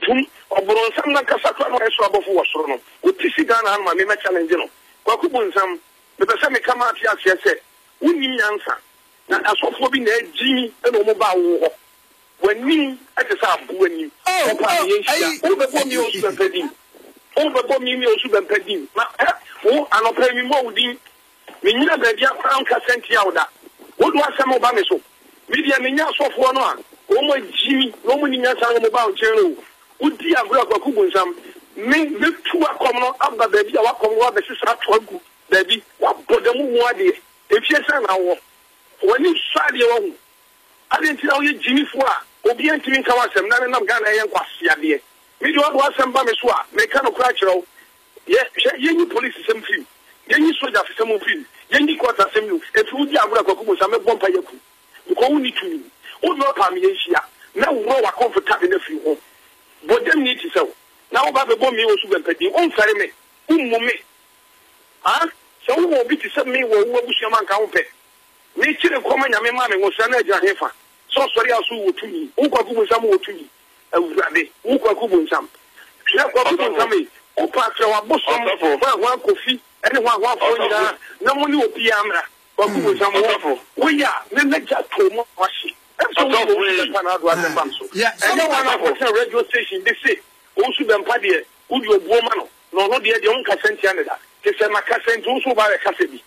Tom, ɔbronsam no ankasa koraa na ɔyɛ soro abɔfo wɔ soro no, wote si Ghana hanom a me mɛ challenge no, Kwaku Bonsam, mepɛ sɛ meka ma ate aseɛ sɛ wonnim nyansa, na asɔfoɔ bi na agyimi na wɔn baa wo hɔ, w'anim te sɛ aboɔ anim, wɔpaa me yɛnhyia, wobɛbɔ me Owusu-Bempah din, wobɛbɔ me me Owusu-Bempah din, ma hɛ, wo anɔpa yi me mmɔɔ wo din. Mennyina baabia koraa nka sɛ ntia wo da. Wode w'asɛm reba me so. Me deɛ menyɛ asɔfoɔ no a wɔn agyi me na wɔn nni nyansa na wɔn baa wo nkyɛn no o. Wodi agorɔ Kwaku bonsam. Me, mɛtu w'akɔm no aba baabi a w'akɔm wɔ abɛsesa ato agu baabi. W'abɔ da mu mu adeɛ. Mfie sɛn na wowɔ? W'ani nsɔ adeɛ wahu. Adɛn nti na woyɛ gyimifoɔ a obiara ntumi nka w'asɛm na nenam Ghana yɛ nkwaseadeɛ. Me deɛ wode w'asɛm ba me so a meka nokorɛ akyerɛ wo. Yɛ hwɛ yɛnyi police sɛm firi mu yɛnyi sogyafo sɛm mfiri mu yɛnyi court asɛm no ɛfiri wodi agorɔ a kwaku bonsam mɛbɔ mpaeɛ aku because wonni tumi wo nɔɔpa a meyɛ nhyia mɛworɔ w'akɔmfotade no afiri ho bɔdam ni te sɛ wo na woba abɛbɔ me wɔ suguampa din womfɛre me wommu me haa sɛ wowɔ obi te sɛ me wɔ wo abusua mu anka wompɛ mekyere nkɔma nyame mma me nwosra no agyina hefa sɛ ɔsɔre a so wowɔ tumi wo kwaku bonsam wowɔ tumi Awurade, wo Kwaku Bonsam. Hwɛ Kwaku Bonsam yi, wopa akyerɛ w'abosom ma Ahwaa Kofi ne ho Ahwaafoɔ nyinaa na mo ne obiara mmra. Kwaku Bonsam, wo, wo yɛ a ne n'agya too mu a wahye. Ɛmfisɛ wo ne Owusu Bɛmpa na ado asɛmpa no so. Ɛnyɛ woa na wokɔtena radio station bi se Owusu Bɛmpa deɛ wode obuo ma no na ɔno deɛ deɛ wonnkasa nntia no da. Te sɛ makasa nti wo nso woba abɛkasa bi.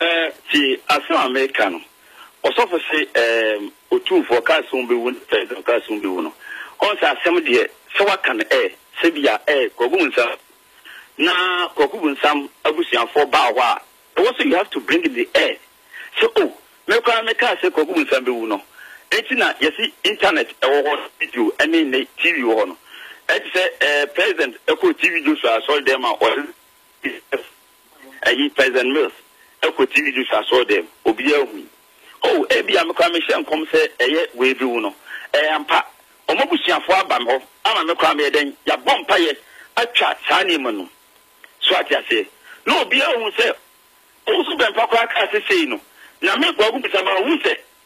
Eh, tie asem a meka no. Ɔsɔfo se, eem, Otumfoɔ, ɔkaa se wɔbewu no, sɛ ɔkaa se wɔbewu no. Ɔn sɛ asem deɛ, sɛ waka no ɛ, sɛ bia ɛ, Kwaku Bonsam, na Kwaku Bonsam abusuafoɔ baa hɔ a, ɛwɔ sɛ you have to bring the ɛ, sɛ oh, me koraa mekaa sɛ Kwaku Bonsam bewu no, enti na yɛse internet ɛwɔ hɔ, video ɛne nnɛ TV wɔ hɔ no. Ɛte sɛ eh, President ɛkɔɔ TV do so a, asɔredɛm a ɔde, ayi Pleasant Mills kɔ TV do hwɛ asɔɔdan mu, obiara nhui. Oh, ebia me koraa mehyɛɛ nkɔm sɛ ɛyɛ wei bi wu no. Ɛyɛ ampa, wɔn abusuafoɔ aba me hɔ ama me koraa meyɛ dɛn, yɛabɔ mpaeɛ atwa saa nneɛma no mu. So ate aseɛ? Na obiara nhu sɛ, ɔwosu bɛmpa koraa kaa sɛ sei no, na me, Kwaku Bisah, mahu sɛ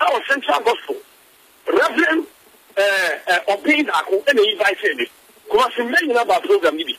Ɛwɔ Central Gospel, Rev. Ɛɛ Ɔben Daako na ɛinvitee me. Kumasi mmɛ nyinaa baa program no bi.